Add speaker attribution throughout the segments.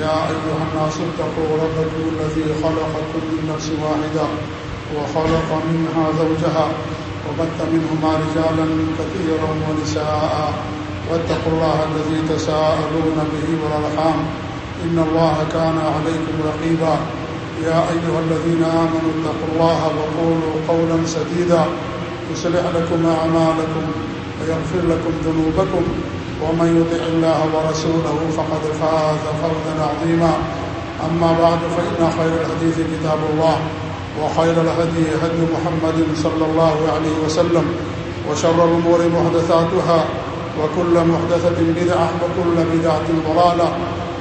Speaker 1: يا أيها الناس اتقوا ربكم الذي خلقكم من نفس واحدة وخلق منها زوجها وبث منهما رجالا كثيرا ونساء واتقوا الله الذي تساءلون به والأرحام إن الله كان عليكم رقيبا يا أيها الذين آمنوا اتقوا الله وقولوا قولا سديدا يصلح لكم أعمالكم ويغفر لكم ذنوبكم ومن يطع الله ورسوله فقد فاز فوزا عظيما. أما بعد، فإن خير الحديث كتاب الله، وخير الهدي هدي محمد صلى الله عليه وسلم، وشر الأمور محدثاتها، وكل محدثة بدعة، وكل بدعة ضلالة،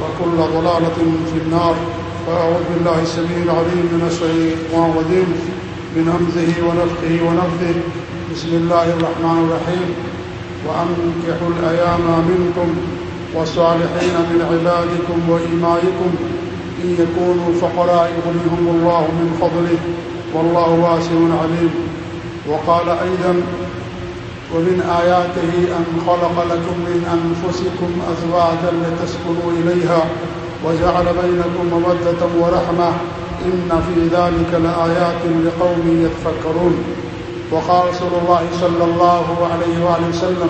Speaker 1: وكل ضلالة في النار. فأعوذ بالله السميع العليم من الشيطان الرجيم، من همزه ونفخه ونفثه بسم الله الرحمن الرحيم. وأنكحوا الأيام منكم والصالحين من عبادكم وإمائكم إن يكونوا فقراء يغنيهم الله من فضله والله واسع عليم. وقال أيضا ومن آياته أن خلق لكم من أنفسكم أزواجا لتسكنوا إليها وجعل بينكم مودة ورحمة إن في ذلك لآيات لقوم يتفكرون. وقال رسول الله صلى الله عليه وآله وسلم،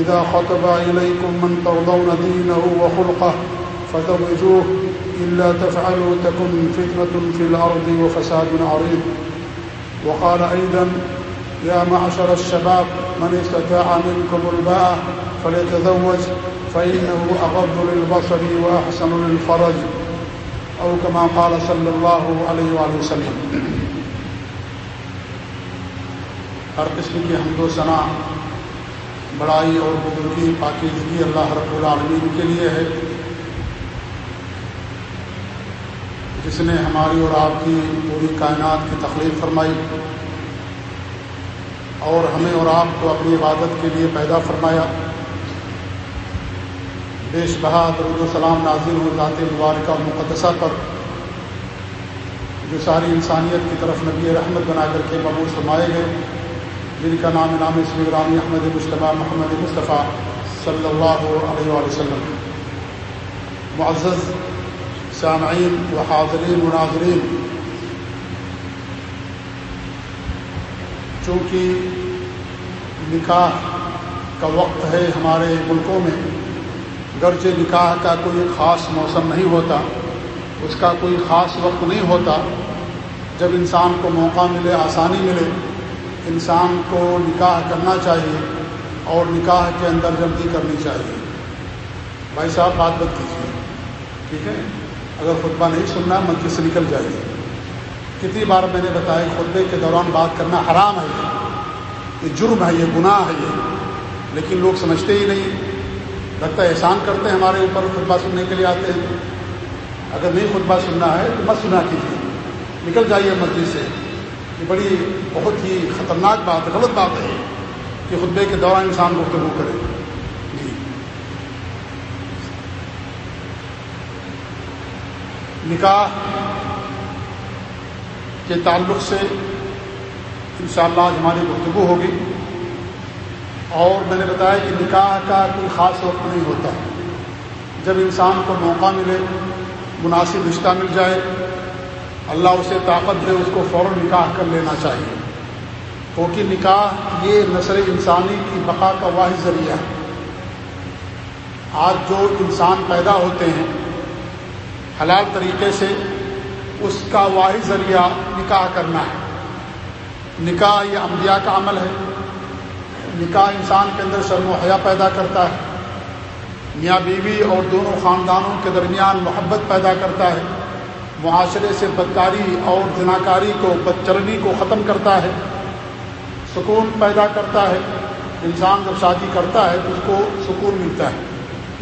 Speaker 1: إذا خطب إليكم من ترضون دينه وخلقه فترجوه إلا تفعلوا تكن فتنة في الأرض وفساد عريض وقال أيضا، يا معشر الشباب، من استطاع منكم الباء فليتزوج، فإنه أغض للبصر وأحسن للفرج. أو كما قال صلى الله عليه وآله وسلم. ہر قسم کی حمد و ثنا بڑائی اور بزرگی پاکیزگی اللہ رب العالمین کے لیے ہے۔ جس نے ہماری اور آپ کی پوری کائنات کی تخلیق فرمائی اور ہمیں اور آپ کو اپنی عبادت کے لیے پیدا فرمایا۔ بیش بہا درود و سلام نازل ہو ذات مبارکہ مقدسہ پر، جو ساری انسانیت کی طرف نبی رحمت بنا کر کے مبوس فرمائے گئے۔ جن کا نام نام اسم غرامی احمد مصطفیٰ محمد مصطفیٰ صلی اللہ علیہ وآلہ وسلم۔ معزز، سامعین و حاضرین و ناظرین، چونکہ نکاح کا وقت ہے ہمارے ملکوں میں گرچہ نکاح کا کوئی خاص موسم نہیں ہوتا، اس کا کوئی خاص وقت نہیں ہوتا۔ جب انسان کو موقع ملے، آسانی ملے انسان کو نکاح کرنا چاہیے اور نکاح کے اندر جلدی کرنی چاہیے۔ بھائی صاحب، بات بات کیجیے، ٹھیک ہے؟ اگر خطبہ نہیں سننا مسجد سے نکل جائیے کتنی بار میں نے بتایا، خطبے کے دوران بات کرنا حرام ہے یہ جرم ہے، یہ گناہ ہے یہ۔ لیکن لوگ سمجھتے ہی نہیں۔ لگتا ہے احسان کرتے ہیں ہمارے اوپر، خطبہ سننے کے لیے آتے ہیں۔ اگر نہیں خطبہ سننا ہے، تو مت سنا کیجیے۔ نکل جائیے مسجد سے۔ یہ بڑی بہت ہی خطرناک بات ہے، غلط بات ہے کہ خطبے کے دوران انسان گفتگو کرے۔ جی۔ نکاح کے تعلق سے انشاءاللہ آج ہماری گفتگو ہوگی۔ اور میں نے بتایا کہ نکاح کا کوئی خاص وقت نہیں ہوتا۔ جب انسان کو موقع ملے، مناسب رشتہ مل جائے اللہ اسے طاقت دے، اس کو فوراً نکاح کر لینا چاہیے۔ کیونکہ نکاح یہ نسل انسانی کی بقا کا واحد ذریعہ ہے۔ آج جو انسان پیدا ہوتے ہیں، حلال طریقے سے اس کا واحد ذریعہ نکاح کرنا ہے۔ نکاح یہ انبیاء کا عمل ہے۔ نکاح انسان کے اندر شرم و حیا پیدا کرتا ہے۔ میاں بیوی اور دونوں خاندانوں کے درمیان محبت پیدا کرتا ہے۔ معاشرے سے بدکاری اور زناکاری کو بدچرنی کو ختم کرتا ہے، سکون پیدا کرتا ہے، انسان جب شادی کرتا ہے تو اس کو سکون ملتا ہے۔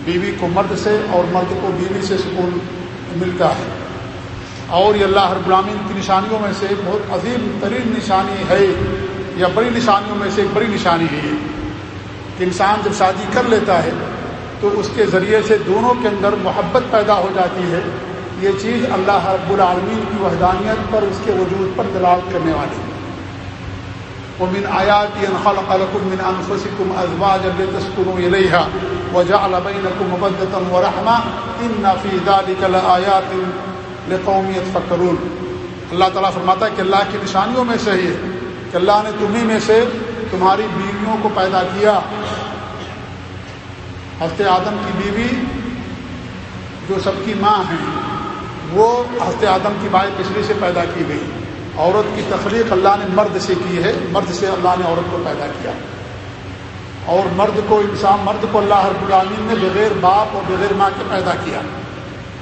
Speaker 1: بیوی کو مرد سے اور مرد کو بیوی سے سکون ملتا ہے۔ اور یہ اللہ رب العالمین کی نشانیوں میں سے بہت عظیم ترین نشانی ہے، یا بڑی نشانیوں میں سے ایک بڑی نشانی ہے۔ کہ انسان جب شادی کر لیتا ہے تو اس کے ذریعے سے دونوں کے اندر محبت پیدا ہو جاتی ہے۔ یہ چیز اللہ رب العالمین کی وحدانیت پر اس کے وجود پر دلال کرنے والی ہے۔ ومن آیات خلق لكم من انفسكم ازواجا لتسكنوا اليها وجعل بينكم مودة ورحمة ان في ذلك لآيات لقوم يتفكرون۔ اللہ تعالیٰ فرماتا ہے کہ اللہ کی نشانیوں میں سے ہی ہے کہ اللہ نے تمہیں میں سے تمہاری بیویوں کو پیدا کیا۔ حضرت آدم کی بیوی جو سب کی ماں ہیں وہ حضرت آدم کی بائیں پچھلی سے پیدا کی گئی۔ عورت کی تخلیق اللہ نے مرد سے کی ہے، مرد سے اللہ نے عورت کو پیدا کیا۔ اور مرد کو انسان، مرد کو اللہ رب العالمین نے بغیر باپ اور بغیر ماں کے پیدا کیا۔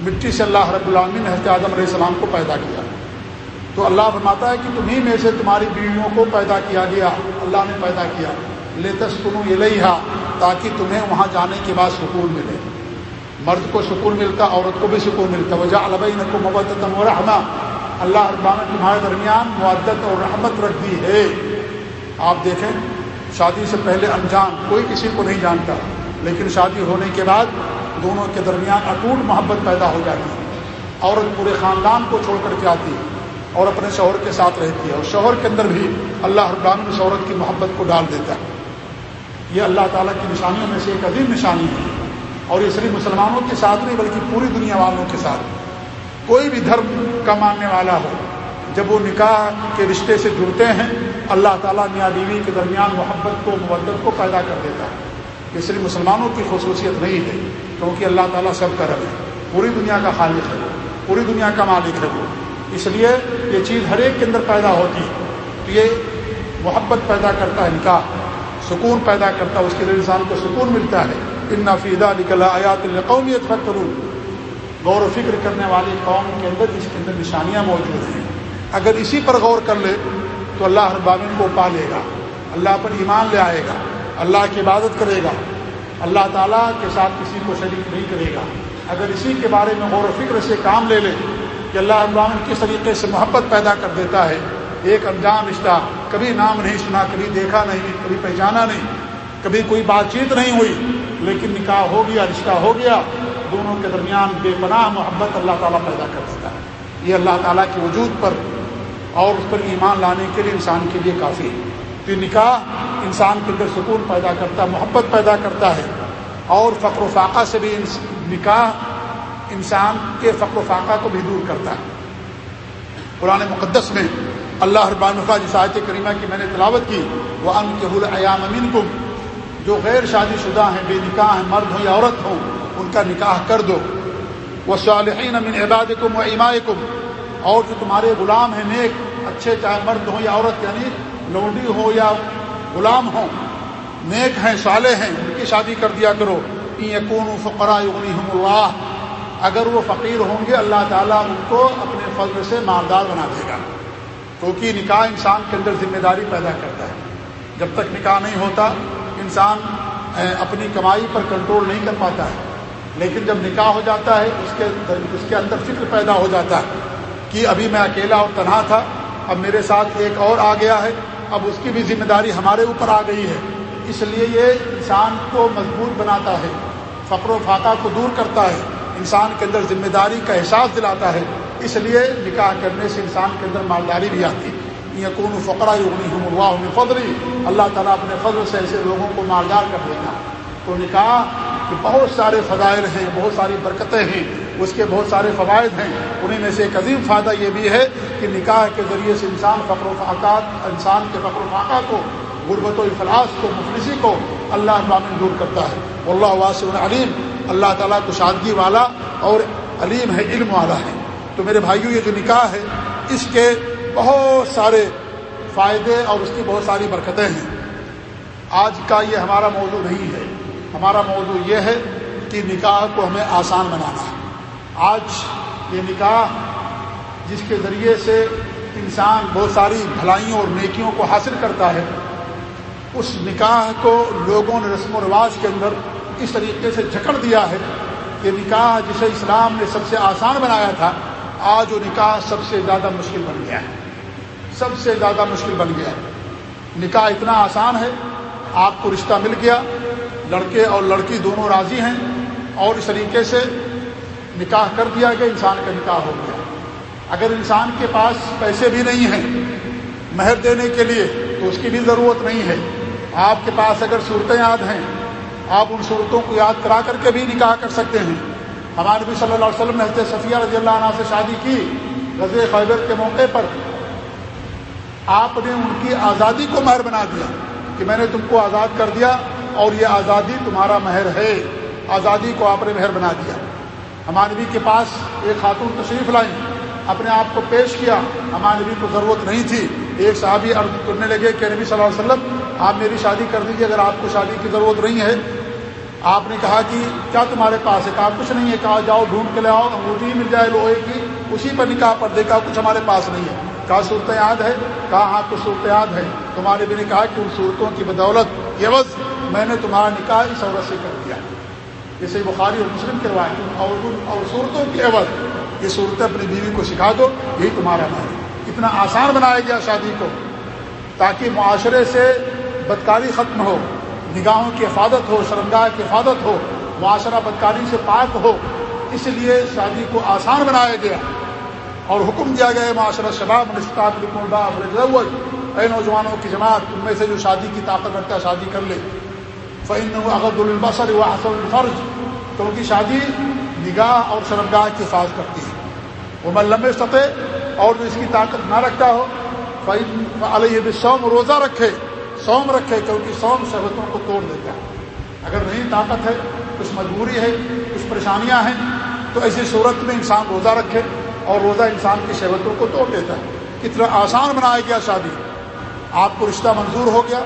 Speaker 1: مٹی سے اللہ رب العالمین نے حضرت آدم علیہ السلام کو پیدا کیا۔ تو اللہ فرماتا ہے کہ تمہیں میں سے تمہاری بیویوں کو پیدا کیا گیا، اللہ نے پیدا کیا۔ لیتس تنو یہ تاکہ تمہیں وہاں جانے کے بعد سکون ملے۔ مرد کو سکون ملتا، عورت کو بھی سکون ملتا۔ وجہ البئی کو مبت و رحمہ اللہ ابام نے تمہارے درمیان معدت اور رحمت رکھ دی ہے۔ آپ دیکھیں، شادی سے پہلے انجان کوئی کسی کو نہیں جانتا، لیکن شادی ہونے کے بعد دونوں کے درمیان اٹوٹ محبت پیدا ہو جاتی۔ ہے عورت پورے خاندان کو چھوڑ کر کے آتی ہے اور اپنے شوہر کے ساتھ رہتی ہے۔ اور شوہر کے اندر بھی اللہ ابام شہرت کی محبت کو ڈال دیتا ہے۔ یہ اللہ تعالیٰ کی نشانیوں میں سے ایک عظیم نشانی ہے۔ اور یہ صرف مسلمانوں کے ساتھ نہیں بلکہ پوری دنیا والوں کے ساتھ کوئی بھی دھرم کا ماننے والا ہو، جب وہ نکاح کے رشتے سے جڑتے ہیں، اللہ تعالیٰ میاں بیوی کے درمیان محبت کو مبت کو پیدا کر دیتا ہے۔ یہ صرف مسلمانوں کی خصوصیت نہیں ہے، کیونکہ اللہ تعالیٰ سب کا رب ہے۔ پوری دنیا کا خالق ہے پوری دنیا کا مالک ہے وہ۔ اس لیے یہ چیز ہر ایک کے اندر پیدا ہوتی ہے۔ تو یہ محبت پیدا کرتا ہے، نکاح، سکون پیدا کرتا ہے، اس کے لیے انسان کو سکون ملتا ہے۔ ان نفیدہ نکلا آیات القومیت فکر غور و فکر کرنے والی قوم کے اندر اس کے اندر نشانیاں موجود ہیں۔ اگر اسی پر غور کر لے تو اللہ ابامن کو پا لے گا۔ اللہ پر ایمان لے آئے گا۔ اللہ کی عبادت کرے گا۔ اللہ تعالیٰ کے ساتھ کسی کو شریک نہیں کرے گا۔ اگر اسی کے بارے میں غور و فکر سے کام لے لے کہ اللہ ابامن کس طریقے سے محبت پیدا کر دیتا ہے، ایک انجام رشتہ کبھی نام نہیں سنا، کبھی دیکھا نہیں، کبھی پہچانا نہیں، کبھی کوئی بات چیت نہیں ہوئی لیکن نکاح ہو گیا، رشتہ ہو گیا، دونوں کے درمیان بے پناہ محبت اللہ تعالیٰ پیدا کر دیتا ہے۔ یہ اللہ تعالیٰ کے وجود پر اور اس پر ایمان لانے کے لیے انسان کے لیے کافی ہے۔ تو نکاح انسان کے اندر سکون پیدا کرتا ہے، محبت پیدا کرتا ہے۔ اور فقر و فاقہ سے بھی نکاح انسان کے فقر و فاقہ کو بھی دور کرتا ہے۔ قرآن مقدس میں اللہ ربان جس آیت کریمہ کی میں نے تلاوت کی وہ ان کے حلیام امین کم جو غیر شادی شدہ ہیں، بے نکاح ہیں، مرد ہوں یا عورت ہوں، ان کا نکاح کر دو۔ وہ صالحین امن عباد کم و امائے کم اور جو تمہارے غلام ہیں، نیک، اچھے، چاہے مرد ہوں یا عورت یعنی لونڈی ہو یا غلام ہوں، نیک ہیں، صالح ہیں، ان کی شادی کر دیا کرو۔ یقون فقرا اللہ۔ اگر وہ فقیر ہوں گے، اللہ تعالیٰ ان کو اپنے فضل سے مالدار بنا دے گا۔ کیونکہ نکاح انسان کے اندر ذمہ داری پیدا کرتا ہے۔ جب تک نکاح نہیں ہوتا انسان اپنی کمائی پر کنٹرول نہیں کر پاتا ہے۔ لیکن جب نکاح ہو جاتا ہے، اس کے اس کے اندر فکر پیدا ہو جاتا ہے کہ ابھی میں اکیلا اور تنہا تھا، اب میرے ساتھ ایک اور آ گیا ہے، اب اس کی بھی ذمہ داری ہمارے اوپر آ گئی ہے۔ اس لیے یہ انسان کو مضبوط بناتا ہے، فقر و فاقہ کو دور کرتا ہے، انسان کے اندر ذمہ داری کا احساس دلاتا ہے۔ اس لیے نکاح کرنے سے انسان کے اندر مالداری بھی آتی یہ کون فقرہ یغنی ہوں اللہ فضری اللہ تعالیٰ اپنے فضل سے ایسے لوگوں کو مالدار کر دیتا تو نکاح کے بہت سارے فضائل ہیں، بہت ساری برکتیں ہیں، اس کے بہت سارے فوائد ہیں۔ انہیں میں سے ایک عظیم فائدہ یہ بھی ہے کہ نکاح کے ذریعے سے انسان فقر و فاقات، انسان کے فقر و فاقہ کو، غربت و افلاس کو، مفلسی کو اللہ ابامن دور کرتا ہے۔ اللہ واسع علیم۔ اللہ تعالیٰ کشادگی والا اور علیم ہے، علم والا ہے۔ تو میرے بھائیوں یہ جو نکاح ہے، اس کے بہت سارے فائدے اور اس کی بہت ساری برکتیں ہیں۔ آج کا یہ ہمارا موضوع نہیں ہے۔ ہمارا موضوع یہ ہے کہ نکاح کو ہمیں آسان بنانا ہے۔ آج یہ نکاح جس کے ذریعے سے انسان بہت ساری بھلائیوں اور نیکیوں کو حاصل کرتا ہے، اس نکاح کو لوگوں نے رسم و رواج کے اندر اس طریقے سے جکڑ دیا ہے کہ نکاح جسے اسلام نے سب سے آسان بنایا تھا، آج وہ نکاح سب سے زیادہ مشکل بن گیا ہے۔ سب سے زیادہ مشکل بن گیا ہے۔ نکاح اتنا آسان ہے، آپ کو رشتہ مل گیا، لڑکے اور لڑکی دونوں راضی ہیں اور اس طریقے سے نکاح کر دیا گیا، انسان کا نکاح ہو گیا۔ اگر انسان کے پاس پیسے بھی نہیں ہیں مہر دینے کے لیے، تو اس کی بھی ضرورت نہیں ہے۔ آپ کے پاس اگر صورتیں یاد ہیں، آپ ان صورتوں کو یاد کرا کر کے بھی نکاح کر سکتے ہیں۔ ہمارے نبی صلی اللہ علیہ وسلم نے حضرت صفیہ رضی اللہ عنہ سے شادی کی رض خیبر کے موقع پر آپ نے ان کی آزادی کو مہر بنا دیا کہ میں نے تم کو آزاد کر دیا اور یہ آزادی تمہارا مہر ہے۔ آزادی کو آپ نے مہر بنا دیا۔ ہمارے نبی کے پاس ایک خاتون تشریف لائیں۔ اپنے آپ کو پیش کیا۔ ہمارے نبی کو ضرورت نہیں تھی۔ ایک صحابی عرض کرنے لگے کہ نبی صلی اللہ علیہ وسلم، آپ میری شادی کر دیجیے اگر آپ کو شادی کی ضرورت نہیں ہے۔ آپ نے کہا کہ کیا تمہارے پاس ہے؟ کہا، کچھ نہیں ہے۔ کہا، جاؤ، ڈھونڈ کے لے آؤ، انگوٹھی مل جائے، لوہے کی، اسی پر نکاح پر دیکھا، کچھ ہمارے پاس نہیں ہے۔ کہا صورت یاد ہے؟ کہا ہاں تو صورت یاد ہے؟ تمہارے بھی نے کہا کہ ان صورتوں کی بدولت یہ میں نے تمہارا نکاح اس عورت سے کر دیا۔ جیسے بخاری اور مسلم کروائے اور اور صورتوں کی عوض یہ صورتیں اپنی بیوی کو سکھا دو، یہی تمہارا نام ہے۔ اتنا آسان بنایا گیا شادی کو تاکہ معاشرے سے بدکاری ختم ہو، نگاہوں کی حفاظت ہو، شرمگاہ کی حفاظت ہو، معاشرہ بدکاری سے پاک ہو۔ اس لیے شادی کو آسان بنایا گیا۔ اور حکم دیا گیا معاشرہ شباب اے نوجوانوں کی جماعت ان میں سے جو شادی کی طاقت رکھتا ہے شادی کر لے۔ فعن عقد البصر و حسن الفرج کیونکہ شادی نگاہ اور شرمگاہ کی حفاظت کرتی ہے۔ وہ میں لمبے سطح اور جو اس کی طاقت نہ رکھتا ہو فعین علیہ سوم روزہ رکھے سوم رکھے، کیونکہ سوم شہبتوں کو توڑ دیتا ہے۔ اگر نہیں طاقت ہے، کچھ مجبوری ہے، کچھ پریشانیاں ہیں، تو ایسی صورت میں انسان روزہ رکھے۔ اور روزہ انسان کی شہبتوں کو توڑ دیتا ہے۔ کتنا آسان بنایا گیا شادی۔ آپ کو رشتہ منظور ہو گیا۔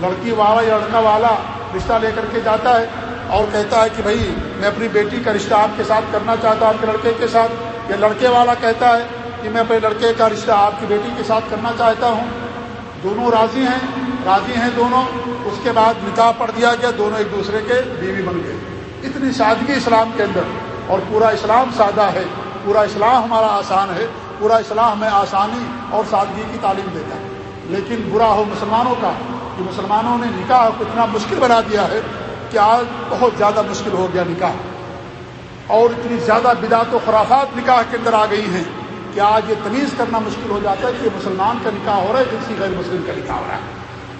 Speaker 1: لڑکی والا یا لڑکا والا رشتہ لے کر کے جاتا ہے اور کہتا ہے کہ بھائی، میں اپنی بیٹی کا رشتہ آپ کے ساتھ کرنا چاہتا ہوں، آپ کے لڑکے کے ساتھ۔ یا لڑکے والا کہتا ہے کہ میں اپنے لڑکے کا رشتہ آپ کی بیٹی کے ساتھ کرنا چاہتا ہوں۔ دونوں راضی ہیں۔ راضی ہیں دونوں۔ اس کے بعد نکاح پڑھ دیا گیا۔ دونوں ایک دوسرے کے بیوی بن گئے۔ اتنی سادگی اسلام کے اندر اور پورا اسلام سادہ ہے۔ پورا اسلام ہمارا آسان ہے، پورا اسلام ہمیں آسانی اور سادگی کی تعلیم دیتا ہے۔ لیکن برا ہو مسلمانوں کا کہ مسلمانوں نے نکاح کو اتنا مشکل بنا دیا ہے کہ آج بہت زیادہ مشکل ہو گیا نکاح۔ اور اتنی زیادہ بدعت و خرافات نکاح کے اندر آ گئی ہیں کہ آج یہ تمیز کرنا مشکل ہو جاتا ہے کہ مسلمان کا نکاح ہو رہا ہے کسی غیر مسلم کا نکاح ہو رہا ہے۔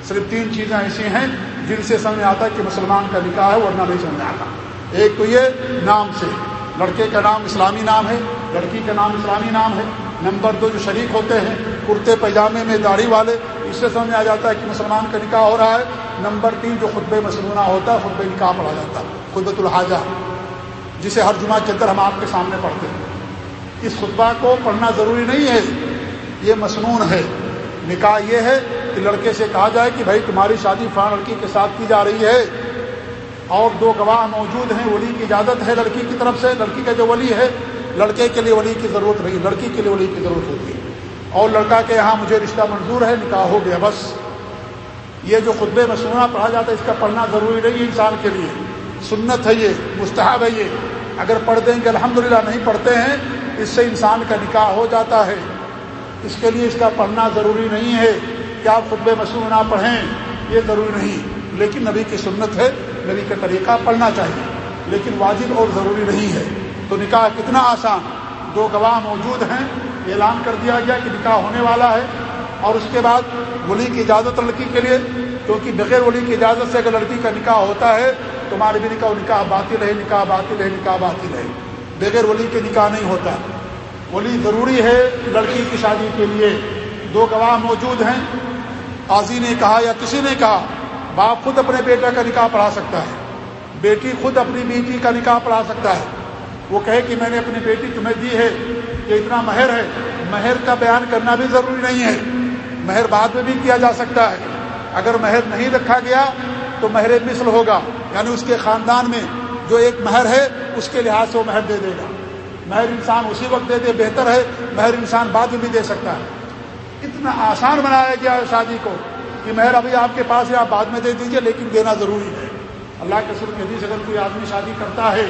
Speaker 1: صرف تین چیزیں ایسی ہیں جن سے سمجھ آتا ہے کہ مسلمان کا نکاح ہے، ورنہ نہیں سمجھ آتا۔ ایک تو یہ، نام سے۔ لڑکے کا نام اسلامی نام ہے، لڑکی کا نام اسلامی نام ہے، نمبر دو جو شریک ہوتے ہیں، کرتے پاجامے میں داڑھی والے اس سے سمجھ آ جاتا ہے کہ مسلمان کا نکاح ہو رہا ہے۔ نمبر تین جو خطب مصنوعہ ہوتا ہے خطب نکاح پڑھا جاتا ہے، خطبۃ الحاجہ، جسے ہر جمعہ کے اندر ہم آپ کے سامنے پڑھتے ہیں۔ اس خطبہ کو پڑھنا ضروری نہیں ہے، یہ مصنون ہے۔ نکاح یہ ہے کہ لڑکے سے کہا جائے کہ بھائی تمہاری شادی فلاں لڑکی کے ساتھ کی جا رہی ہے۔ اور دو گواہ موجود ہیں، ولی کی اجازت ہے لڑکی کی طرف سے۔ لڑکی کا جو ولی ہے، لڑکے کے لیے ولی کی ضرورت نہیں، لڑکی کے لیے ولی کی ضرورت ہوتی ہے۔ اور لڑکا کے یہاں مجھے رشتہ منظور ہے، نکاح ہو گیا، بس۔ یہ جو خطبے میں سننا پڑھا جاتا ہے، اس کا پڑھنا ضروری نہیں ہے انسان کے لیے۔ سنت ہے یہ، مستحب ہے یہ۔ اگر پڑھ دیں گے، الحمدللہ نہیں پڑھتے ہیں، اس سے انسان کا نکاح ہو جاتا ہے۔ اس کے لیے اس کا پڑھنا ضروری نہیں ہے۔ کہ آپ خطبے مسنون پڑھیں؟ یہ ضروری نہیں۔ لیکن نبی کی سنت ہے۔ نبی کا طریقہ پڑھنا چاہیے، لیکن واجب اور ضروری نہیں ہے۔ تو نکاح کتنا آسان، دو گواہ موجود ہیں، اعلان کر دیا گیا کہ نکاح ہونے والا ہے۔ اور اس کے بعد ولی کی اجازت لڑکی کے لیے، کیونکہ بغیر ولی کی اجازت سے اگر لڑکی کا نکاح ہوتا ہے، تو ہمارے بھی نکاح نکاح باطل رہے نکاح باطل رہے نکاح باطل رہے بغیر ولی کے نکاح نہیں ہوتا۔ ولی ضروری ہے لڑکی کی شادی کے لیے۔ دو گواہ موجود ہیں، قاضی نے کہا یا کسی نے کہا باپ خود اپنے بیٹا کا نکاح پڑھا سکتا ہے۔ بیٹی خود اپنی بیٹی کا نکاح پڑھا سکتا ہے۔ وہ کہے کہ میں نے اپنی بیٹی تمہیں دی ہے کہ اتنا مہر ہے۔ مہر کا بیان کرنا بھی ضروری نہیں ہے۔ مہر بعد میں بھی کیا جا سکتا ہے۔ اگر مہر نہیں رکھا گیا تو مہر مثل ہوگا۔ یعنی اس کے خاندان میں جو ایک مہر ہے، اس کے لحاظ سے وہ مہر دے دے گا۔ مہر انسان اسی وقت دے دے، بہتر ہے۔ مہر انسان بعد میں بھی دے سکتا ہے۔ اتنا آسان بنایا گیا ہے شادی کو۔ کہ مہر ابھی آپ کے پاس ہے، آپ بعد میں دے دیجیے لیکن دینا ضروری ہے۔ اللہ کے سر کے حدیث اگر کوئی آدمی شادی کرتا ہے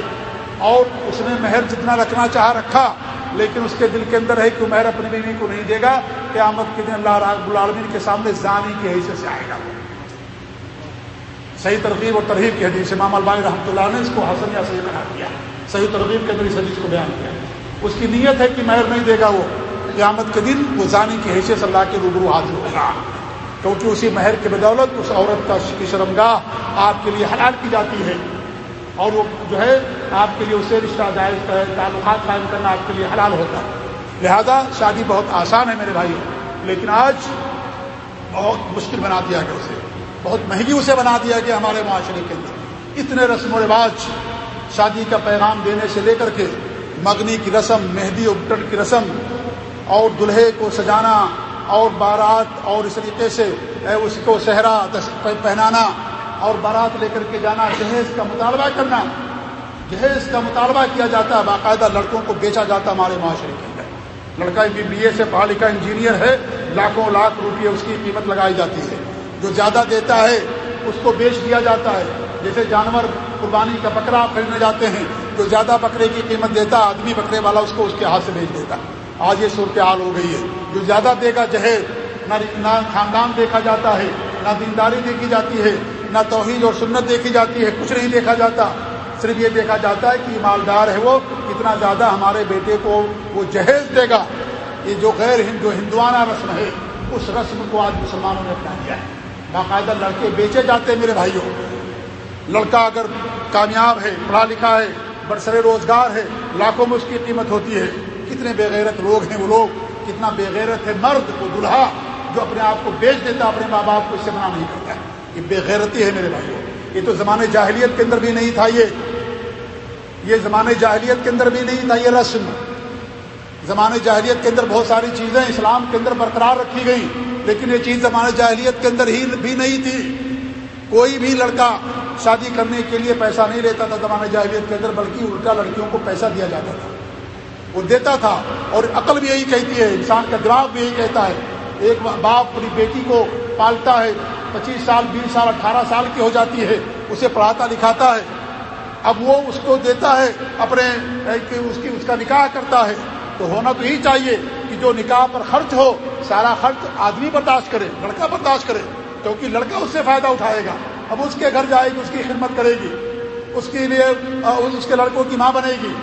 Speaker 1: اور اس نے مہر جتنا رکھنا چاہا رکھا، لیکن اس کے دل کے اندر ہے کہ عمیر اپنی بیوی کو نہیں دے گا، قیامت کے دن اللہ رب العالمین کے سامنے زانی کی حیثیت سے آئے گا۔ صحیح ترغیب اور ترغیب کی حدیث امام البانی رحمۃ اللہ نے اس کو حسن یا صحیح بنا دیا۔ صحیح ترغیب کے اندر اس حدیث کو بیان کیا۔ اس کی نیت ہے کہ مہر نہیں دے گا وہ، قیامت کے دن وہ زانی کی حیثیت اللہ کے روبرو حاضر ہوگا کیونکہ اسی مہر کے بدولت اس عورت کا کی شرمگاہ آپ کے لیے حلال کی جاتی ہے۔ اور وہ جو ہے، آپ کے لیے اسے رشتہ جائز تعلقات قائم کرنا آپ کے لیے حلال ہوتا ہے۔ لہذا شادی بہت آسان ہے میرے بھائی۔ لیکن آج بہت مشکل بنا دیا گیا اسے۔ بہت مہنگی اسے بنا دیا گیا ہمارے معاشرے کے اندر۔ اتنے رسم و رواج شادی کا پیغام دینے سے لے کر کے مگنی کی رسم، مہندی ابٹن کی رسم اور دلہے کو سجانا اور بارات اور اس طریقے سے اس کو صحرا پہنانا اور بارات لے کر کے جانا، جہیز کا مطالبہ کرنا۔ جہیز کا مطالبہ کیا جاتا ہے باقاعدہ لڑکوں کو بیچا جاتا ہمارے معاشرے کے اندر۔ لڑکا بی بی اے سے پڑھا لکھا انجینئر ہے، لاکھوں لاکھ روپئے اس کی قیمت لگائی جاتی ہے۔ جو زیادہ دیتا ہے، اس کو بیچ دیا جاتا ہے۔ جیسے جانور قربانی کا بکرا خریدنے جاتے ہیں، جو زیادہ بکرے کی قیمت دیتا ہے آدمی بکرے والا اس کو اس کے ہاتھ سے بیچ دیتا۔ ہے آج یہ صورتحال ہو گئی ہے۔ جو زیادہ دے گا جہیز نہ خاندان دیکھا جاتا ہے، نہ دینداری دیکھی جاتی ہے، نہ توحید اور سنت دیکھی جاتی ہے، کچھ نہیں دیکھا جاتا۔ صرف یہ دیکھا جاتا ہے کہ مالدار ہے وہ، کتنا زیادہ ہمارے بیٹے کو وہ جہیز دے گا۔ یہ جو غیر ہندو ہندوانہ رسم ہے، اس رسم کو آج مسلمانوں نے اپنا دیا ہے۔ باقاعدہ لڑکے بیچے جاتے ہیں میرے بھائیوں۔ لڑکا اگر کامیاب ہے، پڑھا لکھا ہے، برسر روزگار ہے، لاکھوں میں اس کی قیمت ہوتی ہے۔ کتنے بےغیرت لوگ ہیں وہ لوگ، کتنا بےغیرت ہے مرد کو، دلہا جو اپنے آپ کو بیچ دیتا، اپنے ماں باپ کو اس سے منع نہیں کرتا۔ یہ بےغیرتی ہے میرے بھائیوں یہ تو زمانے جاہلیت کے اندر بھی نہیں تھا یہ۔ یہ زمانے جاہلیت کے اندر بھی نہیں تھا یہ رسم۔ زمانے جاہلیت کے اندر بہت ساری چیزیں اسلام کے اندر برقرار رکھی گئی لیکن یہ چیز زمانے جاہلیت کے اندر ہی بھی نہیں تھی۔ کوئی بھی لڑکا شادی کرنے کے لیے پیسہ نہیں لیتا تھا زمانے جاہلیت کے اندر، بلکہ الٹا لڑکیوں کو پیسہ دیا جاتا تھا۔ وہ دیتا تھا اور عقل بھی یہی کہتی ہے، انسان کا دماغ بھی یہی کہتا ہے۔ ایک باپ اپنی بیٹی کو پالتا ہے، پچیس سال، بیس سال، اٹھارہ سال کی ہو جاتی ہے، اسے پڑھاتا، لکھاتا ہے۔ اب وہ اس کو دیتا ہے، اپنے اس کی، اس کا نکاح کرتا ہے۔ تو ہونا تو یہی چاہیے کہ جو نکاح پر خرچ ہو، سارا خرچ آدمی برداشت کرے، لڑکا برداشت کرے، کیونکہ لڑکا اس سے فائدہ اٹھائے گا۔ اب اس کے گھر جائے گی، اس کی خدمت کرے گی۔ اس کے لیے، اس کے لڑکوں کی ماں بنے گی۔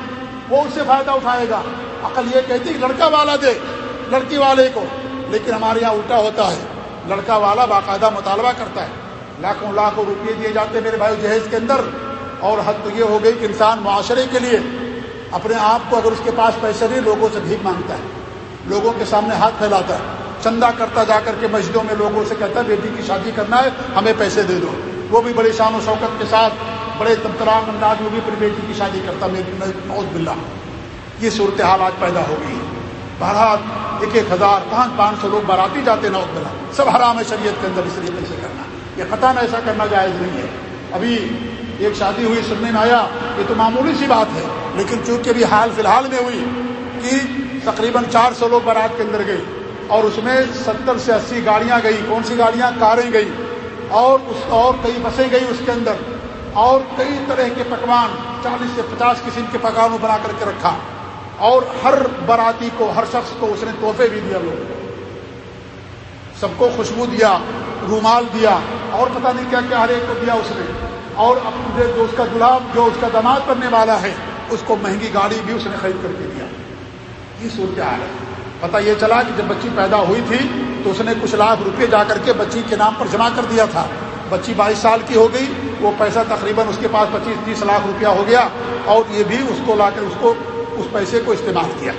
Speaker 1: وہ اس سے فائدہ اٹھائے گا۔ عقل یہ کہتی کہ لڑکا والا دے لڑکی والے کو۔ لیکن ہمارے یہاں الٹا ہوتا ہے۔ لڑکا والا باقاعدہ مطالبہ کرتا ہے۔ لاکھوں لاکھوں روپئے دیے جاتے ہیں میرے بھائی جہیز کے اندر۔ اور حد تو یہ ہو گئی کہ انسان معاشرے کے لیے اپنے آپ کو اگر اس کے پاس پیسے نہیں، لوگوں سے بھیک مانگتا ہے۔ لوگوں کے سامنے ہاتھ پھیلاتا ہے۔ چندہ کرتا جا کر کے مسجدوں میں لوگوں سے کہتا ہے، بیٹی کی شادی کرنا ہے، ہمیں پیسے دے دو۔ وہ بھی بڑی شان و شوکت کے ساتھ بڑے تمترام انداز میں بھی اپنی بیٹی کی شادی کرتا میری نوز بلّہ یہ صورت حال آج پیدا ہو گئی بارات ایک ایک ہزار پانچ پانچ سو لوگ باراتی جاتے نوز بلّہ سب حرام ہے شریعت کے اندر، اس طریقے سے کرنا۔ یہ قطع ایسا کرنا جائز نہیں ہے۔ ابھی ایک شادی ہوئی، سننے میں آیا، یہ تو معمولی سی بات ہے، لیکن چونکہ ابھی حال فی الحال میں ہوئی کہ تقریباً چار سو لوگ بارات کے اندر گئی اور اس میں ستر سے اسی گاڑیاں گئی کون سی گاڑیاں، کاریں گئی اور اس اور کئی بسیں گئی اس کے اندر۔ اور کئی طرح کے پکوان چالیس سے پچاس قسم کے پکوانوں بنا کر کے رکھا اور ہر باراتی کو، ہر شخص کو اس نے تحفے بھی دیا لوگوں کو۔ سب کو خوشبو دیا، رومال دیا اور پتہ نہیں کیا کیا ہر ایک کو دیا اس نے۔ اور اپنے جو اس کا گلاب، جو اس کا دماد کرنے والا ہے، اس کو مہنگی گاڑی بھی اس نے خرید کر کے دیا۔ یہ صورت حال ہے پتہ یہ چلا کہ جب بچی پیدا ہوئی تھی تو اس نے کچھ لاکھ روپے جا کر کے بچی کے نام پر جمع کر دیا تھا۔ بچی بائیس سال کی ہو گئی وہ پیسہ تقریباً اس کے پاس پچیس تیس لاکھ روپیہ ہو گیا اور یہ بھی اس کو لا کر اس کو اس پیسے کو استعمال کیا۔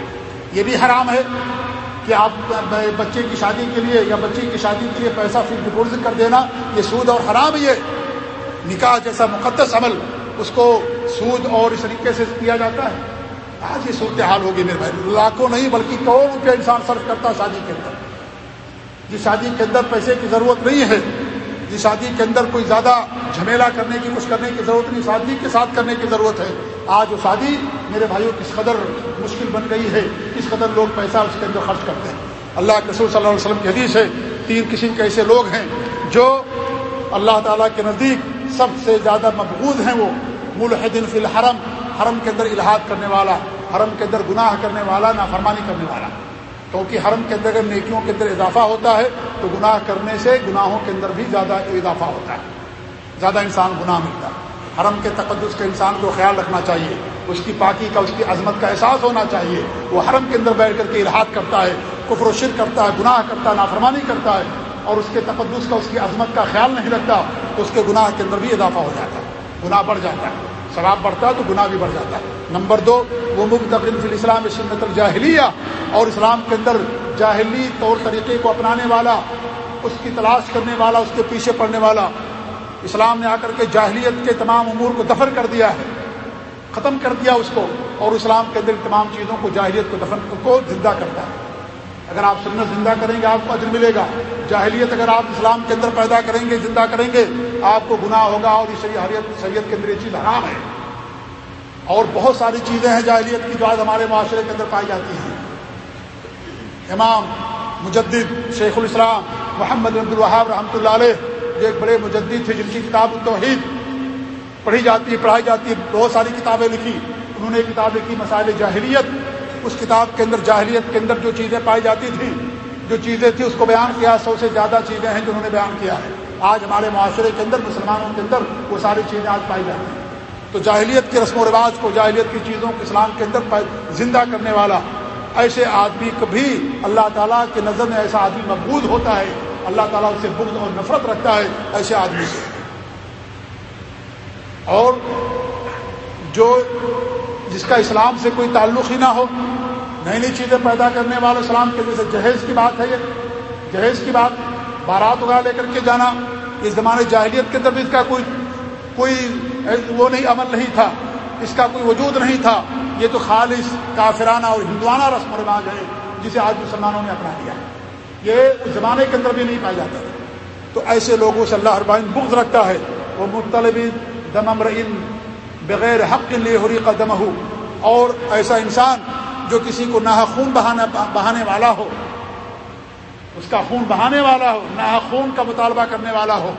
Speaker 1: یہ بھی حرام ہے کہ آپ بچے کی شادی کے لیے یا بچی کی شادی کے لیے پیسہ فکس ڈپوزٹ کر دینا، یہ سود اور حرام یہ۔ نکاح جیسا مقدس عمل اس کو سود اور اس طریقے سے کیا جاتا ہے۔ آج یہ صورت حال ہوگی میرے بھائی۔ لاکھوں نہیں بلکہ کروڑوں روپیہ انسان صرف کرتا شادی کے اندر۔ جس شادی کے اندر پیسے کی ضرورت نہیں ہے جس شادی کے اندر کوئی زیادہ جھمیلا کرنے کی، کچھ کرنے کی ضرورت نہیں، شادی کے ساتھ کرنے کی ضرورت ہے۔ آج وہ شادی میرے بھائیوں کس قدر مشکل بن گئی ہے، کس قدر لوگ پیسہ اس کے اندر خرچ کرتے ہیں۔ اللہ کے رسول صلی اللہ علیہ وسلم کی حدیث ہے، تین قسم کے ایسے لوگ ہیں جو اللہ تعالیٰ کے نزدیک سب سے زیادہ مقبوض ہیں وہ۔ ملحدن فی الحرم، حرم کے اندر الحاد کرنے والا، حرم کے اندر گناہ کرنے والا، نافرمانی کرنے والا۔ کیونکہ حرم کے اندر اگر نیکیوں کے اندر اضافہ ہوتا ہے، تو گناہ کرنے سے گناہوں کے اندر بھی زیادہ اضافہ ہوتا ہے۔ زیادہ انسان گناہ ملتا ہے۔ حرم کے تقدس کے انسان کو خیال رکھنا چاہیے۔ اس کی پاکی کا، اس کی عظمت کا احساس ہونا چاہیے۔ وہ حرم کے اندر بیٹھ کر کے الحاط کرتا ہے، کفر و شر کرتا ہے، گناہ کرتا ہے، نافرمانی کرتا ہے، اور اس کے تقدس کا، اس کی عظمت کا خیال نہیں رکھتا، تو اس کے گناہ کے اندر بھی اضافہ ہو جاتا ہے، گناہ بڑھ جاتا ہے۔ شراب بڑھتا ہے تو گناہ بھی بڑھ جاتا ہے۔ نمبر دو، وہ تقریم فی الاسلام سنت الجاہلیہ اور اسلام کے اندر جاہلی طور طریقے کو اپنانے والا، اس کی تلاش کرنے والا، اس کے پیچھے پڑنے والا۔ اسلام نے آ کر کے جاہلیت کے تمام امور کو دفن کر دیا ہے۔ ختم کر دیا اس کو اور اسلام کے اندر تمام چیزوں کو، جاہلیت کو دفن کو زندہ کرتا ہے۔ اگر آپ سنت زندہ کریں گے، آپ کو اجر ملے گا۔ جاہلیت اگر آپ اسلام کے اندر پیدا کریں گے، زندہ کریں گے، آپ کو گناہ ہوگا اور اس حریت سید کے اندر یہ چیز حرام ہے۔ اور بہت ساری چیزیں ہیں جاہلیت کی جو آج ہمارے معاشرے کے اندر پائی جاتی ہیں۔ امام، مجدد، شیخ الاسلام، محمد عبد الوہاب رحمۃ اللہ علیہ جو ایک بڑے مجدد تھے جن کی کتاب التوحید پڑھی جاتی ہے پڑھائی جاتی ہے بہت ساری کتابیں لکھی۔ انہوں نے کتاب لکھی مسائل جاہلیت اس کتاب کے اندر جاہلیت کے اندر جو چیزیں پائی جاتی تھیں، جو چیزیں تھیں، اس کو بیان کیا، سو سے زیادہ چیزیں ہیں جو انہوں نے بیان کیا ہے۔ آج ہمارے معاشرے کے اندر، مسلمانوں کے اندر وہ ساری چیزیں آج پائی جاتی ہیں۔ تو جاہلیت کے رسم و رواج کو، جاہلیت کی چیزوں کو اسلام کے اندر زندہ کرنے والا ایسے آدمی کبھی اللہ تعالیٰ کے نظر میں ایسا آدمی مقبول ہوتا ہے، اللہ تعالیٰ اس سے بغض اور نفرت رکھتا ہے ایسے آدمی سے۔ اور جو جس کا اسلام سے کوئی تعلق ہی نہ ہو نئی نئی چیزیں پیدا کرنے والے اسلام کے جیسے جہیز کی بات ہے یہ۔ جہیز کی بات بارات اگا لے کر کے جانا، اس زمانے جاہلیت کے اندر بھی اس کا کوئی کوئی وہ نہیں، عمل نہیں تھا۔ اس کا کوئی وجود نہیں تھا۔ یہ تو خالص کافرانہ اور ہندوانہ رسم و رواج ہے، جسے آج مسلمانوں نے اپنا لیا۔ یہ اس زمانے کے اندر بھی نہیں پایا جاتا۔ تو ایسے لوگوں سے اللہ اربائن بغض رکھتا ہے۔ وہ مطلب دم بغیر حق کے لیے ہو قدم ہو۔ اور ایسا انسان جو کسی کو نہ خون بہانا بہانے والا ہو، اس کا خون بہانے والا ہو نہ خون کا مطالبہ کرنے والا ہو،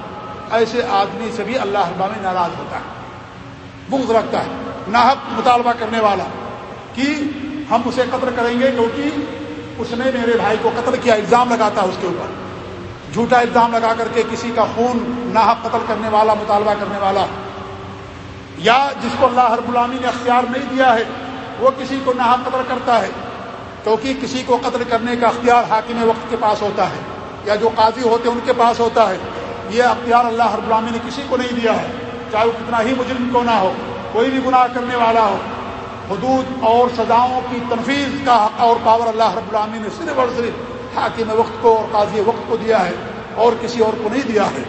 Speaker 1: ایسے آدمی سے بھی اللہ ابامی ناراض ہوتا ہے، بغض رکھتا ہے۔ ناحق مطالبہ کرنے والا کہ ہم اسے قتل کریں گے کیونکہ اس نے میرے بھائی کو قتل کیا، الزام لگاتا ہے اس کے اوپر۔ جھوٹا الزام لگا کر کے کسی کا خون ناحق قتل کرنے والا، مطالبہ کرنے والا یا جس کو اللہ رب العامی نے اختیار نہیں دیا ہے، وہ کسی کو نہ قتل کرتا ہے۔ کیونکہ کسی کو قتل کرنے کا اختیار حاکم وقت کے پاس ہوتا ہے، یا جو قاضی ہوتے ہیں ان کے پاس ہوتا ہے۔ یہ اختیار اللہ رب العامی نے کسی کو نہیں دیا ہے، چاہے وہ کتنا ہی مجرم کو نہ ہو، کوئی بھی گناہ کرنے والا ہو۔ حدود اور سزاؤں کی تنفیذ کا حق اور پاور اللہ رب العامی نے صرف اور صرف حاکم وقت کو اور قاضی وقت کو دیا ہے، اور کسی اور کو نہیں دیا ہے۔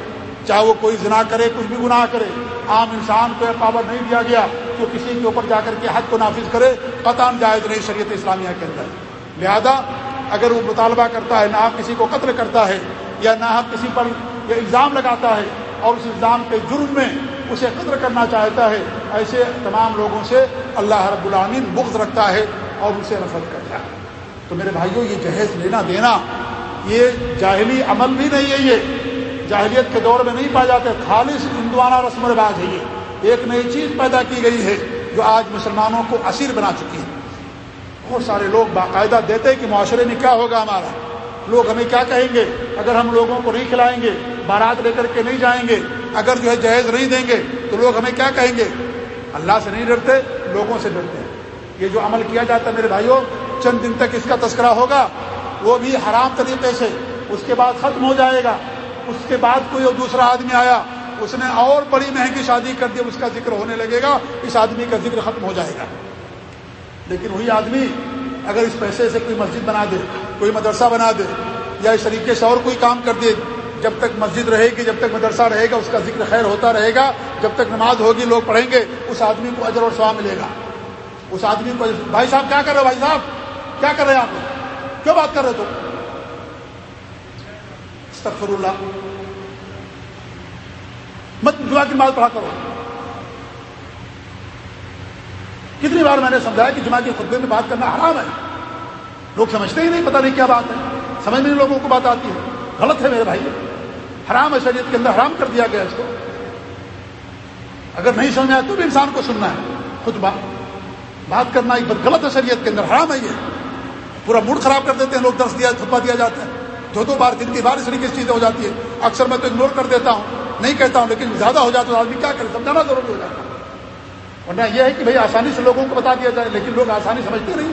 Speaker 1: چاہے وہ کوئی زنا کرے، کچھ بھی گناہ کرے، عام انسان کو پاور نہیں دیا گیا کہ کسی کے اوپر جا کر کے حد کو نافذ کرے قطع جائز نہیں شریعت اسلامیہ کے اندر۔ لہذا اگر وہ مطالبہ کرتا ہے، نہ کسی کو قتل کرتا ہے، یا نہ کسی پر یہ الزام لگاتا ہے اور اس الزام کے جرم میں اسے قتل کرنا چاہتا ہے، ایسے تمام لوگوں سے اللہ رب العامین بغض رکھتا ہے اور اسے نفرت کرتا ہے۔ تو میرے بھائیوں یہ جہیز لینا دینا، یہ جاہلی عمل بھی نہیں ہے یہ۔ جاہلیت کے دور میں نہیں پائے جاتے، خالص ہندوانہ رسم و رواج ہے یہ۔ ایک نئی چیز پیدا کی گئی ہے جو آج مسلمانوں کو اسیر بنا چکی ہے۔ بہت سارے لوگ باقاعدہ دیتے کہ معاشرے میں کیا ہوگا ہمارا۔ لوگ ہمیں کیا کہیں گے؟ اگر ہم لوگوں کو نہیں کھلائیں گے، بارات لے کر کے نہیں جائیں گے، اگر جو ہے جہیز نہیں دیں گے، تو لوگ ہمیں کیا کہیں گے؟ اللہ سے نہیں ڈرتے، لوگوں سے ڈرتے ہیں۔ یہ جو عمل کیا جاتا ہے میرے بھائیوں، چند دن تک اس کا تذکرہ ہوگا، وہ بھی حرام طریقے سے، اس کے بعد ختم ہو جائے گا۔ اس کے بعد کوئی اور دوسرا آدمی آیا، اس نے اور بڑی مہنگی شادی کر دی اس کا ذکر ہونے لگے گا، اس آدمی کا ذکر ختم ہو جائے گا۔ لیکن وہی آدمی اگر اس پیسے سے کوئی مسجد بنا دے، کوئی مدرسہ بنا دے، یا اس طریقے سے اور کوئی کام کر دے، جب تک مسجد رہے گی، جب تک مدرسہ رہے گا، اس کا ذکر خیر ہوتا رہے گا، جب تک نماز ہوگی، لوگ پڑھیں گے، اس آدمی کو اجر اور سوا ملے گا۔ اس آدمی کو بھائی صاحب، کیا کر رہے بھائی صاحب؟ کیا کر رہے ہیں آپ کیوں بات کر رہے تو استغفر اللہ مت دعا کی بات پڑھا کرو. کتنی بار میں نے سمجھایا کہ جمعہ کے خطبے میں بات کرنا حرام ہے؟ لوگ سمجھتے ہی نہیں، پتہ نہیں کیا بات ہے. سمجھ میں لوگوں کو بات آتی ہے. غلط ہے میرے بھائی. حرام ہے شریعت کے اندر، حرام کر دیا گیا اس کو. اگر نہیں سمجھ آیا تو بھی انسان کو سننا ہے. خطبہ. بات کرنا ایک غلط ہے شریعت کے اندر، حرام ہے یہ. پورا موڈ خراب کر دیتے ہیں، لوگ درس دیا، خطبہ دیا جاتا ہے. دو دو بار دن کی بار اس طریقے سے چیزیں ہو جاتی ہے اکثر میں تو اگنور کر دیتا ہوں، نہیں کہتا ہوں، لیکن زیادہ ہو جاتا ہے، آدمی کیا کرے؟ سمجھانا ضروری ہو جاتا ہے۔ ورنہ یہ ہے کہ بھائی آسانی سے لوگوں کو بتا دیا جائے، لیکن لوگ آسانی سمجھتے نہیں۔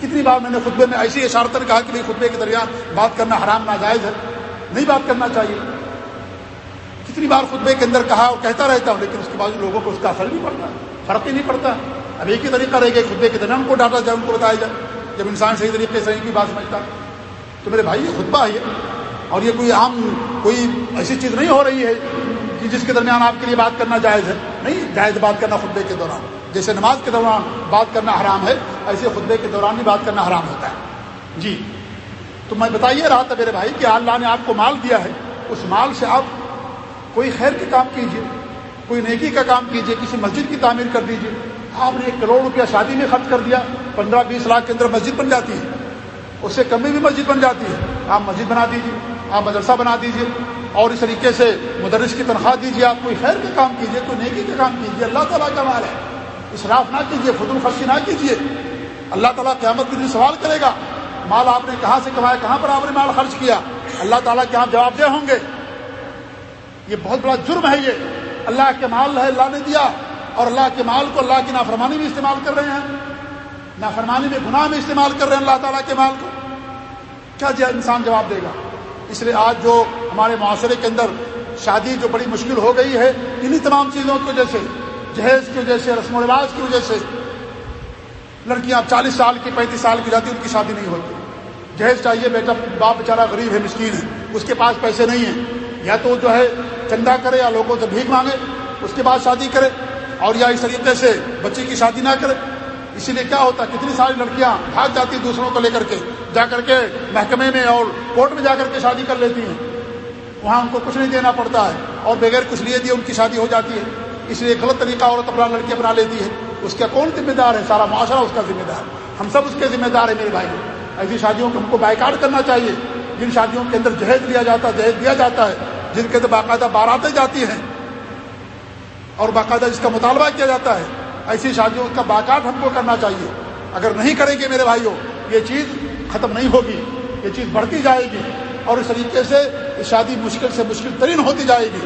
Speaker 1: کتنی بار میں نے خطبے میں ایسی اشارت نے کہا کہ بھائی خطبے کے درمیان بات کرنا حرام، ناجائز ہے، نہیں بات کرنا چاہیے۔ کتنی بار خطبے کے اندر کہا اور کہتا رہتا ہوں، لیکن اس کے بعد لوگوں کو اس کا اثر نہیں پڑتا، فرق ہی نہیں پڑتا۔ اب ایک ہی طریقہ رہے گا خطبے کے درمیان ان کو ڈاٹا جائے ان کو بتایا جائے۔ جب انسان صحیح طریقے سے کی بات سمجھتا تو میرے بھائی یہ خطبہ ہے اور یہ کوئی عام کوئی ایسی چیز نہیں ہو رہی ہے کہ جس کے درمیان آپ کے لیے بات کرنا جائز ہے۔ نہیں، جائز بات کرنا خطبے کے دوران۔ جیسے نماز کے دوران بات کرنا حرام ہے، ایسے خطبے کے دوران بھی بات کرنا حرام ہوتا ہے۔ جی تو میں بتائیے رہا تھا میرے بھائی کہ اللہ نے آپ کو مال دیا ہے۔ اس مال سے آپ کوئی خیر کے کام کیجیے، کوئی نیکی کا کام کیجیے، کسی مسجد کی تعمیر کر دیجیے۔ آپ نے ایک کروڑ روپیہ شادی میں خرچ کر دیا، پندرہ بیس لاکھ کے اندر مسجد بن جاتی ہے۔ اس سے کم میں بھی مسجد بن جاتی ہے۔ آپ مسجد بنا دیجیے آپ مدرسہ بنا دیجیے اور اس طریقے سے مدرس کی تنخواہ دیجیے آپ کوئی خیر کا کام کیجیے کوئی نیکی کا کام کیجیے اللہ تعالیٰ کا مال ہے۔ اسراف نہ کیجیے فضول خرچی نہ کیجیے اللہ تعالیٰ قیامت کے لیے سوال کرے گا، مال آپ نے کہاں سے کمایا، کہاں پر آپ نے مال خرچ کیا؟ اللہ تعالیٰ کے یہاں جواب دہ ہوں گے۔ یہ بہت بڑا جرم ہے یہ۔ اللہ کے مال ہے، اللہ نے دیا اور اللہ کے مال کو اللہ کی نافرمانی میں استعمال کر رہے ہیں۔ نافرمانی میں، گناہ میں استعمال کر رہے ہیں اللہ تعالیٰ کے مال کو۔ کیا انسان جواب دے گا؟ اس لیے آج جو ہمارے معاشرے کے اندر شادی جو بڑی مشکل ہو گئی ہے انہیں تمام چیزوں کی وجہ سے، جہیز کی وجہ سے، رسم و رواج کی وجہ سے، لڑکیاں چالیس سال کی، پینتیس سال کی جاتی، ان کی شادی نہیں ہوتی۔ جہیز چاہیے، بیٹا، باپ بیچارہ غریب ہے، مسکین ہے، اس کے پاس پیسے نہیں ہیں۔ یا تو جو ہے چندہ کرے یا لوگوں سے بھیک مانگے، اس کے بعد شادی کرے اور یا اس طریقے سے بچے کی شادی نہ کرے۔ اسی لیے کیا ہوتا ہے؟ کتنی ساری لڑکیاں بھاگ جاتی ہیں دوسروں کو لے کر کے، جا کر کے محکمے میں اور کورٹ میں جا کر کے شادی کر لیتی ہیں۔ وہاں ان کو کچھ نہیں دینا پڑتا ہے اور بغیر کچھ لیے دیے ان کی شادی ہو جاتی ہے۔ اس لیے غلط طریقہ عورت اپنا لڑکی بنا لیتی ہے۔ اس کا کون ذمہ دار ہے؟ سارا معاشرہ اس کا ذمہ دار ہم سب اس کے ذمہ دار ہیں میرے بھائی۔ ایسی شادیوں کو ہم کو بائیکاٹ کرنا چاہیے۔ جن شادیوں کے اندر جہیز لیا جاتا ہے، جہیز دیا جاتا ہے۔ جن کے اندر باقاعدہ باراتیں جاتی ہیں اور باقاعدہ اس کا مطالبہ کیا جاتا ہے۔ ایسی شادیوں کا باقاعد ہم کو کرنا چاہیے۔ اگر نہیں کریں گے میرے بھائیوں، یہ چیز ختم نہیں ہوگی۔ یہ چیز بڑھتی جائے گی اور اس طریقے سے شادی مشکل سے مشکل ترین ہوتی جائے گی۔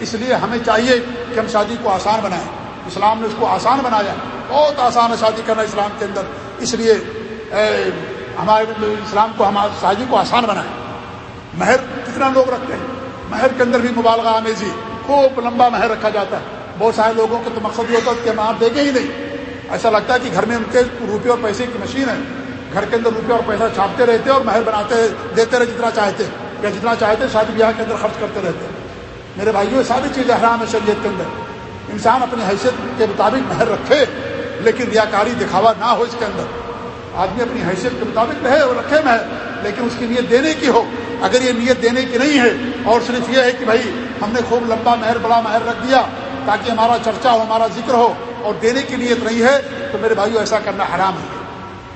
Speaker 1: اس لیے ہمیں چاہیے کہ ہم شادی کو آسان بنائیں۔ اسلام نے اس کو آسان بنایا۔ بہت آسان ہے شادی کرنا اسلام کے اندر۔ اس لیے ہمارے اسلام کو ہم شادی کو آسان بنائیں۔ مہر کتنا لوگ رکھتے ہیں؟ مہر کے اندر بھی مبالغہ آمیزی، خوب لمبا مہر رکھا جاتا ہے۔ بہت سارے لوگوں کا تو مقصد یہ ہوتا ہے کہ ہم آپ دیں گے ہی نہیں۔ ایسا لگتا ہے کہ گھر میں ان کے روپے اور پیسے کی مشین ہے۔ گھر کے اندر روپے اور پیسہ چھاپتے رہتے اور مہر بناتے، دیتے رہے جتنا چاہتے۔ یا جتنا چاہتے شادی بیاہ کے اندر خرچ کرتے رہتے۔ میرے بھائیوں، یہ ساری چیزیں حرام ہے شریعت کے اندر۔ انسان اپنی حیثیت کے مطابق مہر رکھے، لیکن ریاکاری دکھاوا نہ ہو اس کے اندر۔ آدمی اپنی حیثیت کے مطابق رہے اور رکھے مہر، لیکن اس کی نیت دینے کی ہو۔ اگر یہ نیت دینے کی نہیں ہے اور صرف یہ ہے کہ بھائی ہم نے خوب لمبا مہر، بڑا مہر رکھ دیا تاکہ ہمارا چرچا ہو، ہمارا ذکر ہو اور دینے کی نیت نہیں ہے، تو میرے بھائیو، ایسا کرنا حرام ہے۔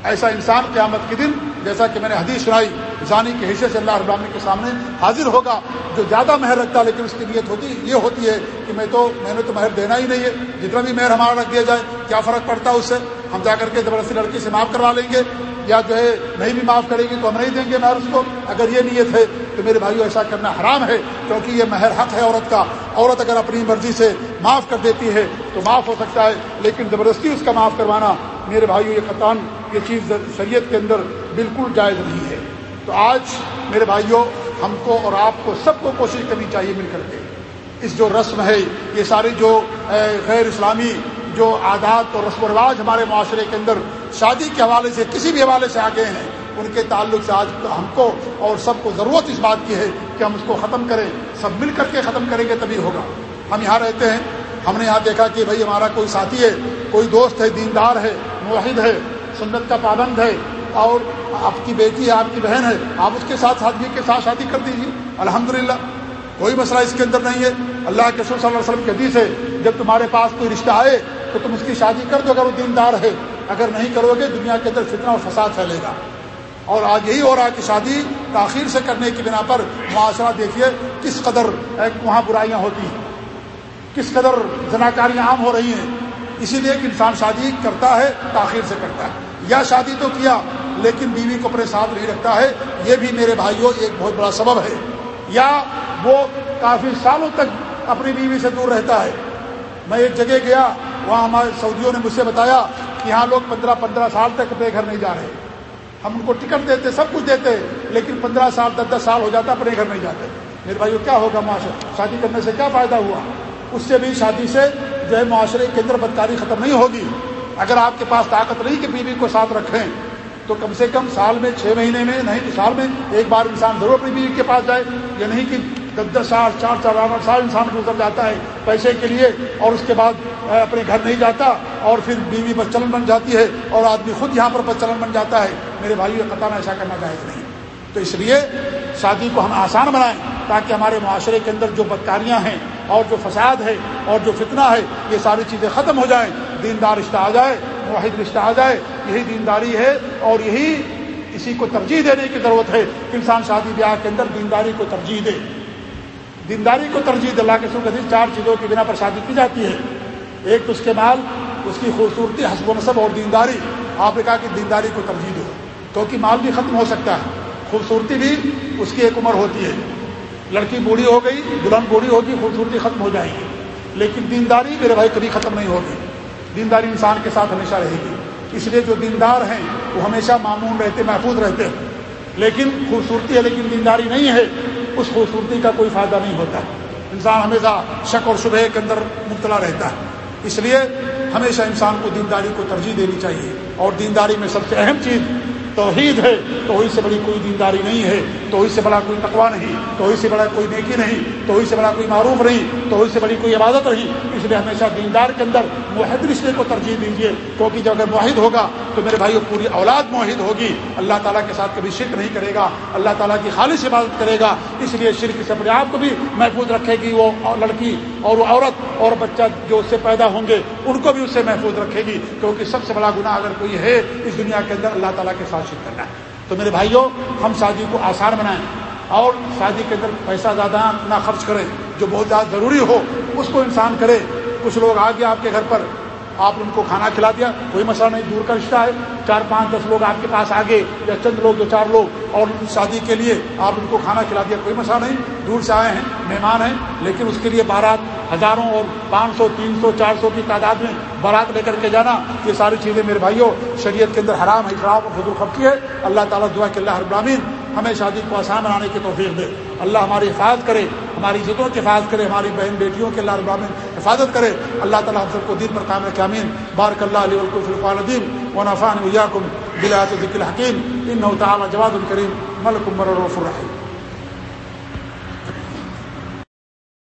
Speaker 1: ایسا انسان قیامت کے دن، جیسا کہ میں نے حدیث سنائی، زانی کے حصے سے اللہ ابرامی کے سامنے حاضر ہوگا، جو زیادہ مہر رکھتا لیکن اس کی نیت ہوتی، یہ ہوتی ہے کہ میں تو، میں نے تو مہر دینا ہی نہیں ہے۔ جتنا بھی مہر ہمارا رکھ دیا جائے، کیا فرق پڑتا ہے اس سے؟ ہم جا کر کے زبردستی لڑکی سے معاف کروا لیں گے۔ یا جو ہے نہیں بھی معاف کریں گے تو ہم نہیں دیں گے مہر اس کو۔ اگر یہ نیت ہے تو میرے بھائیو ایسا کرنا حرام ہے، کیونکہ یہ مہر حق ہے عورت کا۔ عورت اگر اپنی مرضی سے معاف کر دیتی ہے تو معاف ہو سکتا ہے، لیکن زبردستی اس کا معاف کروانا میرے بھائیو یہ قطان یہ چیز شریعت کے اندر بالکل جائز نہیں ہے۔ تو آج میرے بھائیوں ہم کو اور آپ کو سب کو کوشش کرنی چاہیے مل کر کے۔ اس جو رسم ہے، یہ ساری جو غیر اسلامی جو عادات اور رسم و رواج ہمارے معاشرے کے اندر شادی کے حوالے سے کسی بھی حوالے سے آگے ہیں، ان کے تعلق سے آج ہم کو اور سب کو ضرورت اس بات کی ہے کہ ہم اس کو ختم کریں، سب مل کر کے ختم کریں گے تبھی ہوگا۔ ہم یہاں رہتے ہیں، ہم نے یہاں دیکھا کہ بھائی ہمارا کوئی ساتھی ہے، کوئی دوست ہے، دیندار ہے معاہد ہے، سنت کا پابند ہے، اور آپ کی بیٹی ہے آپ کی بہن ہے، آپ اس کے ساتھ ساتھی کے ساتھ شادی کر دیجیے الحمد کوئی مسئلہ اس کے اندر نہیں ہے۔ اللہ کے صلی اللہ علیہ وسلم کے حدیث ہے، جب تمہارے پاس کوئی رشتہ آئے تو تم اس کی شادی کر دو اگر وہ دیندار ہے۔ اگر نہیں کرو گے، دنیا کے اندر فتنہ اور فساد پھیلے گا۔ اور آج یہی ہو رہا ہے کہ شادی تاخیر سے کرنے کی بنا پر معاشرہ دیکھیے، کس قدر وہاں برائیاں ہوتی ہیں۔ کس قدر زناکاریاں عام ہو رہی ہیں۔ اسی لیے کہ انسان شادی کرتا ہے، تاخیر سے کرتا ہے۔ یا شادی تو کیا، لیکن بیوی کو اپنے ساتھ نہیں رکھتا ہے۔ یہ بھی میرے بھائیوں ایک بہت بڑا سبب ہے۔ یا وہ کافی سالوں تک اپنی بیوی سے دور رہتا ہے۔ میں ایک جگہ گیا وہاں ہمارے سعودیوں نے مجھ سے بتایا کہ یہاں لوگ پندرہ پندرہ سال تک اپنے گھر نہیں جا رہے۔ ہم ان کو ٹکٹ دیتے، سب کچھ دیتے، لیکن پندرہ سال، دس دس سال ہو جاتا اپنے گھر نہیں جاتے۔ میرے بھائی کیا ہوگا معاشرے؟ شادی کرنے سے کیا فائدہ ہوا؟ اس سے بھی شادی سے جو ہے معاشرے کے اندر بدکاری ختم نہیں ہوگی۔ اگر آپ کے پاس طاقت نہیں کہ بیوی کو ساتھ رکھیں، تو کم سے کم سال میں، چھ مہینے میں، نہیں تو سال میں ایک بار انسان ضرور اپنی بیوی کے پاس جائے۔ یہ نہیں کہ دس دس سال چار چار آٹھ سال انسان گزر جاتا ہے پیسے کے لیے اور اس کے بعد اپنے گھر نہیں جاتا اور پھر بیوی بچلن بن جاتی ہے اور آدمی خود یہاں پر بچلن بن جاتا ہے۔ میرے بھائی قطع ایسا کرنا جائز نہیں۔ تو اس لیے شادی کو ہم آسان بنائیں تاکہ ہمارے معاشرے کے اندر جو بدکاریاں ہیں اور جو فساد ہے اور جو فتنہ ہے، یہ ساری چیزیں ختم ہو جائیں۔ دیندار رشتہ آ جائے معاہد رشتہ آ جائے، یہی دینداری ہے اور یہی اسی کو ترجیح دینے کی ضرورت ہے کہ انسان شادی بیاہ کے اندر دینداری کو ترجیح دے۔ دینداری کو ترجیح دے، اللہ کے سو کہتے چار چیزوں کی بنا پر شادی کی جاتی ہے۔ ایک تو اس کے مال، اس کی خوبصورتی، حسب و نصب اور دینداری۔ آپ نے کہا کہ دینداری کو ترجیح دو، کیونکہ مال بھی ختم ہو سکتا ہے، خوبصورتی بھی اس کی ایک عمر ہوتی ہے۔ لڑکی بوڑھی ہو گئی، دلہن بوڑھی ہوگی، خوبصورتی ختم ہو جائے گی۔ لیکن دینداری میرے بھائی کبھی ختم نہیں ہوگی۔ دینداری انسان کے ساتھ ہمیشہ رہے گی۔ اس لیے جو دیندار ہیں، وہ ہمیشہ معمول رہتے، محفوظ رہتے۔ ہیں لیکن خوبصورتی ہے، لیکن دینداری نہیں ہے۔ اس خوبصورتی کا کوئی فائدہ نہیں ہوتا۔ انسان ہمیشہ شک اور شبہ کے اندر مبتلا رہتا ہے۔ اس لیے ہمیشہ انسان کو دینداری کو ترجیح دینی چاہیے۔ اور دینداری میں سب سے اہم چیز توحید ہے توحید سے بڑی کوئی دینداری نہیں ہے توحید سے بڑا کوئی تقوا نہیں توحید سے بڑا کوئی نیکی نہیں توحید سے بڑا کوئی معروف نہیں توحید سے بڑی کوئی عبادت نہیں۔ اس لیے ہمیشہ دیندار کے اندر معاہد رشتے کو ترجیح دیجیے کیونکہ جب اگر معاہد ہوگا تو میرے بھائی پوری اولاد معاہد ہوگی۔ اللہ تعالیٰ کے ساتھ کبھی شرک نہیں کرے گا، اللہ تعالیٰ کی خالص عبادت کرے گا۔ اس لیے شرک سے اپنے آپ کو بھی محفوظ رکھے گی وہ لڑکی اور وہ عورت، اور بچہ جو اس سے پیدا ہوں گے، ان کو بھی اس سے محفوظ رکھے گی، کیونکہ سب سے بڑا گناہ اگر کوئی ہے، اس دنیا کے اندر اللہ تعالیٰ کے ساتھ شرک کرنا ہے۔ تو میرے بھائیوں، ہم شادی کو آسان بنائیں اور شادی کے اندر پیسہ زیادہ نہ خرچ کریں، جو بہت زیادہ ضروری ہو، اس کو انسان کرے۔ کچھ لوگ آ گیا آپ کے گھر پر آپ ان کو کھانا کھلا دیا، کوئی مسئلہ نہیں، دور کا رشتہ ہے۔ چار پانچ دس لوگ آپ کے پاس آگے یا چند لوگ دو چار لوگ اور شادی کے لیے آپ ان کو کھانا کھلا دیا، کوئی مسئلہ نہیں۔ دور سے آئے ہیں، مہمان ہیں، لیکن اس کے لیے بارات ہزاروں اور پانچ سو، تین سو، چار سو کی تعداد میں بارات لے کر کے جانا، یہ ساری چیزیں میرے بھائیوں، شریعت کے اندر حرام حرام اور حضور خبتی ہے۔ اللہ تعالیٰ دعا کہ اللہ ابراہین ہمیں شادی کو آسان بنانے کی توفیق دے۔ اللہ ہماری حفاظت کرے۔ ہماری عزتوں کی حفاظت کرے، ہماری بہن بیٹیوں کے اللہ ابراہین حفاظت کرے۔ اللہ تعالیٰ ہم سب کو دین پر کام رکھے امین بارک اللہ علیہ القفان الدین و نفان ویاکم بلاۃ ذکل حکیم ان تعالیٰ جواد الکریم ملک مرف الرحیم۔